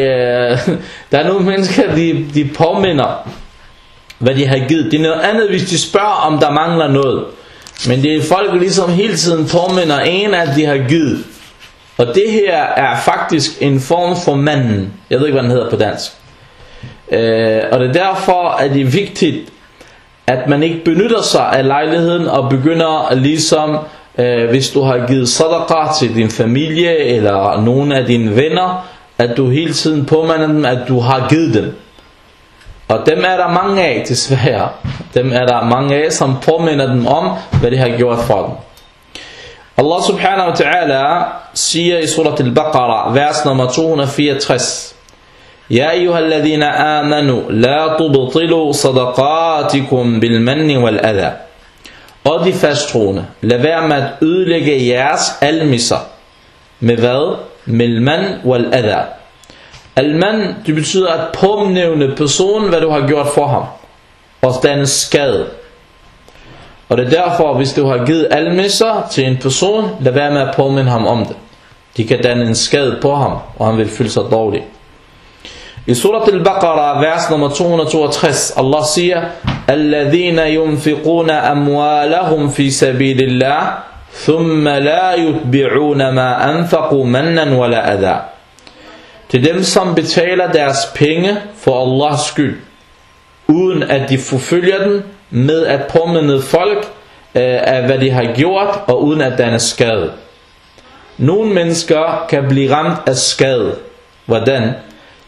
Speaker 1: der er nogle mennesker, de, de påminder, hvad de har givet. Det er noget andet, hvis de spørger, om der mangler noget. Men det er folk ligesom hele tiden påminder en, at de har givet. Og det her er faktisk en form for manden. Jeg ved ikke, hvad den hedder på dansk. Øh, og det er derfor, at det er vigtigt, at man ikke benytter sig af lejligheden og begynder ligesom, hvis du har givet sadaqa til din familie eller nogle af dine venner, at du hele tiden påminder dem, at du har givet dem. Og dem er der mange af, desværre. Dem er der mange af, som påminder dem om, hvad de har gjort for dem. Allah subhanahu wa ta'ala siger i surat al-Baqarah, vers nummer 264. يا أيها الذين آمنوا لا تبطلوا صدقاتكم بالمن والأذى og de fasttroende, lad være med at ødelægge jeres almisser. Med hvad? Med man wal adha. Alman, det betyder at påmnævne personen, hvad du har gjort for ham. Og den skade. Og det er derfor, hvis du har givet almisser til en person, lad være med at påminde ham om det. De kan danne en skade på ham, og han vil føle sig dårlig. I surat al-Baqarah, vers nummer 262, Allah siger, الذين ينفقون أموالهم في سبيل الله ثم لا يتبعون ما أنفقوا منا ولا أذى til dem, som betaler deres penge for Allahs skyld, uden at de forfølger den med at påminde folk øh, af, hvad de har gjort, og uden at den er skadet. Nogle mennesker kan blive ramt af skade. Hvordan?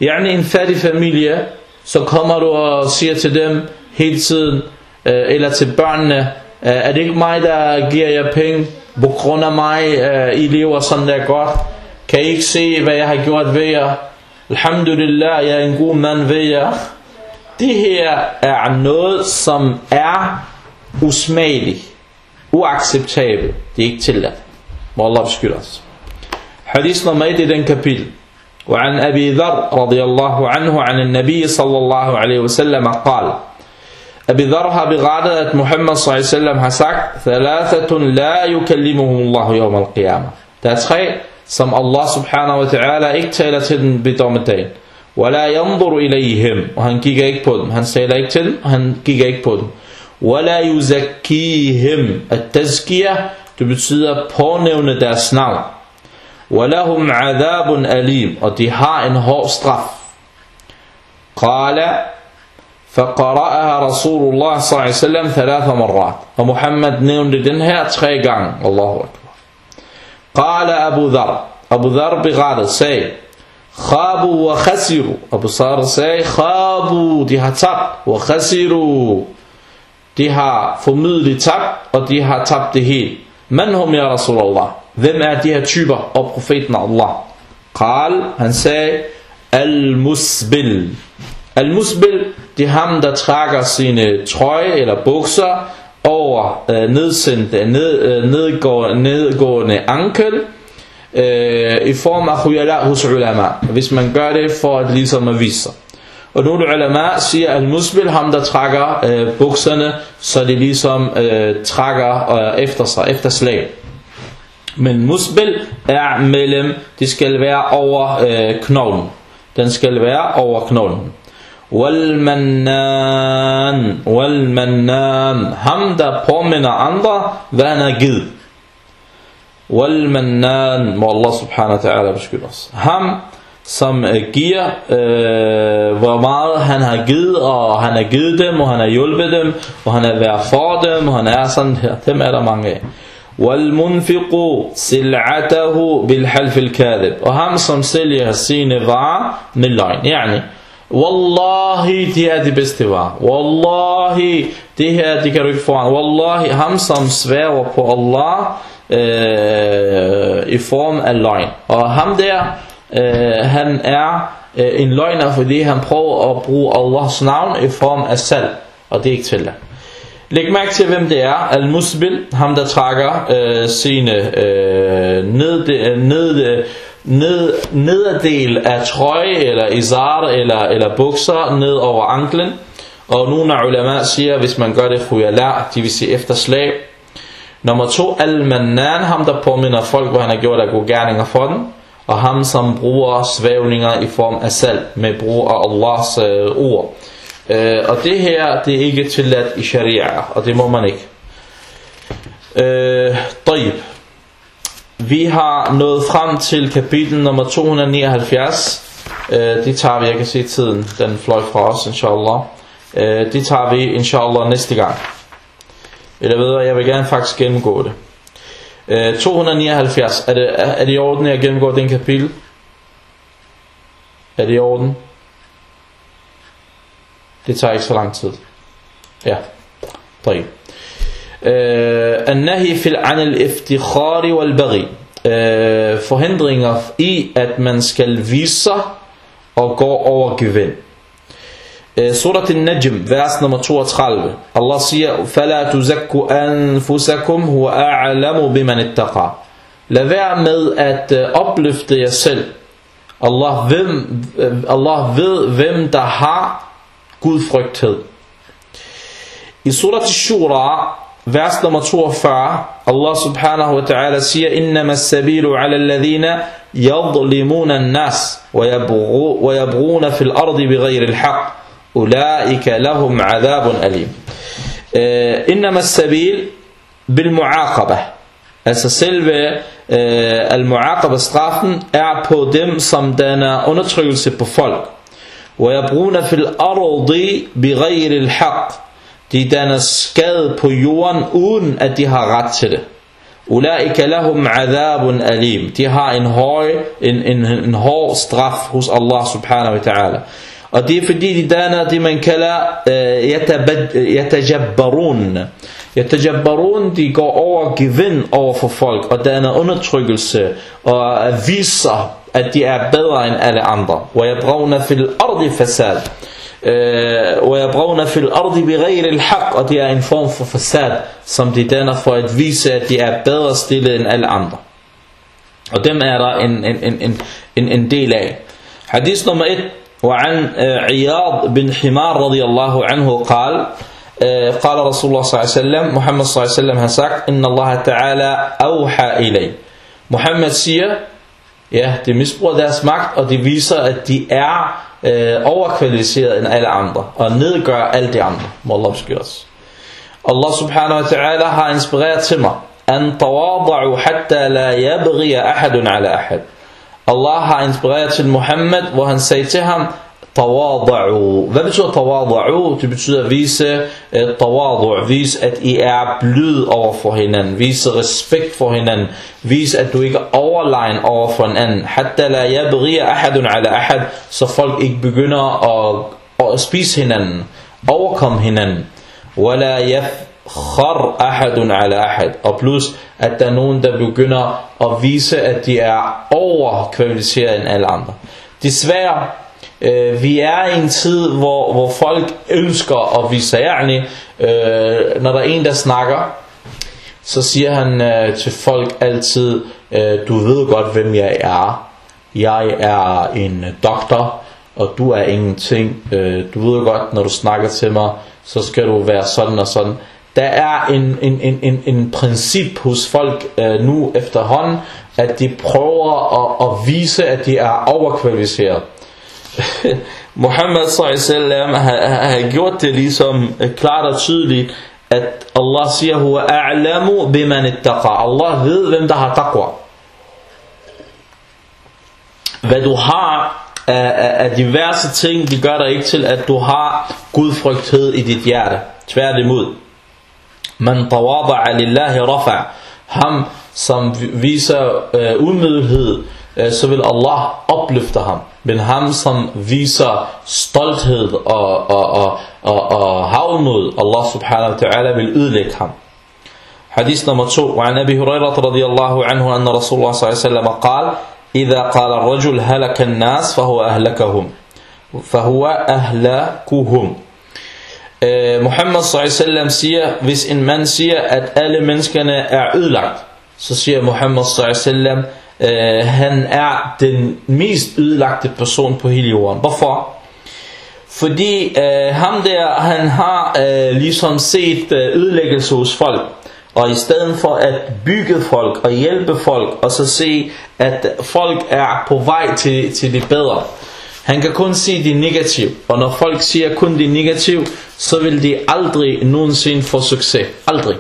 Speaker 1: Yani en fattig familie, så kommer du og siger til dem hele tiden, øh, eller til børnene, øh, er det ikke mig, der giver jer penge? På grund af mig, øh, I lever sådan der godt. Kan I ikke se, hvad jeg har gjort ved jer? Alhamdulillah, jeg er en god mand ved jer. Det her er noget, som er usmageligt, uacceptabelt. Det er ikke tilladt. Må Allah beskytte os. Hadith nummer 1 i den kapitel. وعن أبي ذر رضي الله عنه عن النبي صلى الله عليه وسلم قال Abi Dhar har berettet, at Muhammad s.a.v. har sagt, ثلاثة لا يكلمهم الله يوم القيامة. Der er tre, som Allah subhanahu wa ta'ala ikke taler til den ved dommedagen. وَلَا يَنْظُرُ إِلَيْهِمْ Og han kigger ikke på dem. Han taler ikke til dem, og han kigger ikke på dem. وَلَا يُزَكِّيهِمْ At-tazkiyah, det betyder pånævne deres navn. ولهم عذاب أليم. وديها إن هو استغف قال فقرأها رسول الله صلى الله عليه وسلم ثلاث مرات. ومحمد نون لدنها تخيقا الله أكبر. قال أبو ذر. أبو ذر بغادة سي. خابوا وخسروا. أبو صار سي خابوا. ديها تق وخسروا. ديها فمد تق وديها تق تهيل. من هم يا رسول الله؟ Hvem er de her typer? Og profeten Allah. Qal, han sagde, Al-Musbil. Al-Musbil, det er ham, der trækker sine trøje eller bukser over øh, nedsendte, ned, øh, nedgående, nedgående ankel øh, i form af khuyala hos ulama. Hvis man gør det for at ligesom at vise sig. Og nogle ulama siger, at musbil ham der trækker øh, bukserne, så de ligesom øh, trækker øh, efter sig, efter slag. Men musbil er mellem, det skal være over øh, knoglen. Den skal være over knoglen. Walmanan, walmanan, ham der påminder andre, hvad han har givet. Walmanan, må Allah subhanahu wa ta'ala beskytte os. Ham, som øh, giver, øh, hvor meget han har givet, og han har givet dem, og han har hjulpet dem, og han har været for dem, og han er sådan her. Dem er der mange af. والمنفق سلعته بالحلف الكاذب ham som sælger sine varer med løgn yani Wallahi, det er det bedste var. Wallahi, det her, det kan du få Wallahi, ham som sværger på Allah øh, i form af løgn. Og ham der, øh, han er øh, en løgner, fordi han prøver at bruge Allahs navn i form af salg. Og det er ikke til Læg mærke til, hvem det er. Al-Musbil, ham der trækker øh, sine øh, ned, øh, ned, øh, ned, nederdel af trøje, eller izar, eller, eller bukser, ned over anklen. Og nogle af ulema siger, hvis man gør det khuyala, de vil sige efter slag. Nummer to, al-mannan, ham der påminder folk, hvor han har gjort af gode gerninger for dem. Og ham som bruger svævninger i form af salg, med brug af Allahs øh, ord. Øh, og det her, det er ikke tilladt i sharia, og det må man ikke. Øh, Drib. Vi har nået frem til kapitel nummer 279. Øh, det tager vi, jeg kan se tiden, den fløj fra os, inshallah. Øh, det tager vi, inshallah, næste gang. Eller ved jeg, jeg vil gerne faktisk gennemgå det. Øh, 279. Er det, er, er det i orden, at jeg gennemgår den kapitel? Er det i orden? Det tager ikke så lang tid. Ja, طيب. النهي في عن الافتخار والبغي forhindringer i at man skal vise sig og gå over gevind. Surat al-Najm, vers nummer 32. Allah siger, فَلَا تُزَكُّ أَنفُسَكُمْ هُوَ أَعْلَمُ بِمَنِ اتَّقَى Lad være med at opløfte jer selv. Allah ved, Allah ved, hvem der har gudfrygthed. I surat al-Shura, vers nummer 42, Allah subhanahu wa ta'ala siger, إِنَّمَا السَّبِيلُ عَلَى الَّذِينَ يَظْلِمُونَ النَّاسِ وَيَبْغُونَ فِي الْأَرْضِ بِغَيْرِ الْحَقِّ أُولَٰئِكَ لَهُمْ عَذَابٌ أَلِيمٌ إِنَّمَا السَّبِيلُ بِالْمُعَاقَبَةِ Altså selve øh, al-mu'aqaba straffen er på dem, som danner undertrykkelse på folk. وَيَبْغُونَ فِي الْأَرْضِ بِغَيْرِ الْحَقِّ De danner skade på jorden, uden at de har ret til det. Ulaika lahum adabun alim. De har en høj, en, en, en hård straf hos Allah subhanahu wa ta'ala. Og det er fordi de danner det man kalder uh, yatajabbarun. Yatajabbarun, de går over gevind over for folk og danner undertrykkelse og viser, at de er bedre end alle andre. وَيَبْغَوْنَ فِي الْأَرْضِ فَسَادٍ ويبغون في الأرض بغير الحق og det er en form for fasad som de danner for at vise at de er bedre stillet end alle andre og dem er der en, en, en, en, en del af hadith nummer 1 وعن عياض بن حمار رضي الله عنه قال قال رسول الله صلى الله عليه وسلم محمد صلى الله عليه وسلم sagt إن الله تعالى أوحى إلي Muhammad siger ja, det misbruger deres magt og det viser at de er øh, overkvalificeret end alle andre, og nedgør alle de andre. Må Allah beskytte os. Allah subhanahu wa ta'ala har inspireret til mig, an tawadu hatta la yabghi ahadun ala ahad. Allah har inspireret til Muhammad, hvor han sagde til ham, tawada'u. Hvad betyder tawada'u? Det betyder at vise uh, tawadu', vise at I er blød over for hinanden, vise respekt for hinanden, vise at du ikke er overlegen over for hinanden. Hatta la yabghi ahadun ala ahad, så folk ikke begynder at, at spise hinanden, overkomme hinanden. Wala yafkhar ahadun ala ahad. Og plus at der er nogen der begynder at vise at de er overkvalificeret end alle andre. Desværre Øh, vi er i en tid, hvor, hvor folk ønsker at vise ærne. Øh, når der er en, der snakker, så siger han øh, til folk altid, øh, du ved godt, hvem jeg er. Jeg er en doktor, og du er ingenting. Øh, du ved godt, når du snakker til mig, så skal du være sådan og sådan. Der er en, en, en, en, en princip hos folk øh, nu efterhånden, at de prøver at, at vise, at de er overkvalificeret. Muhammad sallallahu har, har gjort det ligesom øh, klart og tydeligt, at Allah siger, huwa a'lamu biman ittaqa. Allah ved, hvem der har taqwa. Hvad du har af, af, diverse ting, det gør dig ikke til, at du har gudfrygthed i dit hjerte. Tværtimod. Man tawada'a lillahi rafa. Ham, som viser øh, umiddelhed, så vil Allah opløfte ham. Men ham som viser stolthed og, og, og, og, og havmod, Allah subhanahu wa ta'ala vil ødelægge ham. حديث نمبر 2 وعن أبي هريرة رضي الله عنه أن رسول الله صلى الله عليه وسلم قال إذا قال الرجل هلك الناس فهو أهلكهم فهو أهلكهم Muhammad sallallahu siger, hvis en mand siger, at alle menneskerne er ødelagt, så siger Muhammad sallallahu øh, han er den mest ødelagte person på hele jorden. Hvorfor? Fordi øh, ham der, han har øh, ligesom set øh, ødelæggelse hos folk. Og i stedet for at bygge folk og hjælpe folk, og så se, at folk er på vej til, til det bedre. Han kan kun se det negative, og når folk siger kun det negative, så vil de aldrig nogensinde få succes. Aldrig.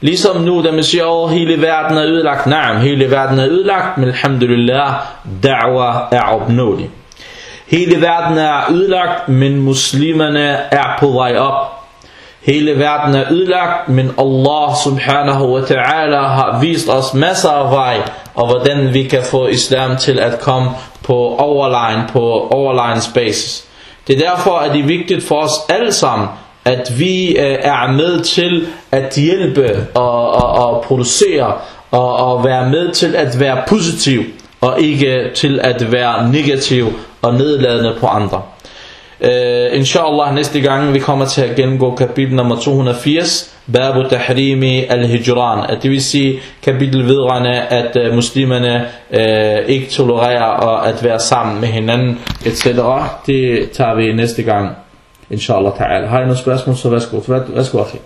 Speaker 1: Ligesom nu, da man siger, at hele verden er ødelagt. Nej, hele verden er ødelagt, men alhamdulillah, da'wa er opnåelig. Hele verden er ødelagt, men muslimerne er på vej op. Hele verden er ødelagt, men Allah subhanahu wa ta'ala har vist os masser af vej, og hvordan vi kan få islam til at komme på overline, på overline basis. Det er derfor, at det er vigtigt for os alle sammen, at vi øh, er med til at hjælpe og, og, og producere og, og være med til at være positiv og ikke til at være negativ og nedladende på andre. Uh, inshallah næste gang vi kommer til at gennemgå kapitel nummer 280 Babu Tahrimi al-Hijran Det vil sige kapitel vedrørende at uh, muslimerne uh, ikke tolererer at være sammen med hinanden etc. Det tager vi næste gang inshallah ta'ala. Har I noget spørgsmål, så værsgo, værsgo, værsgo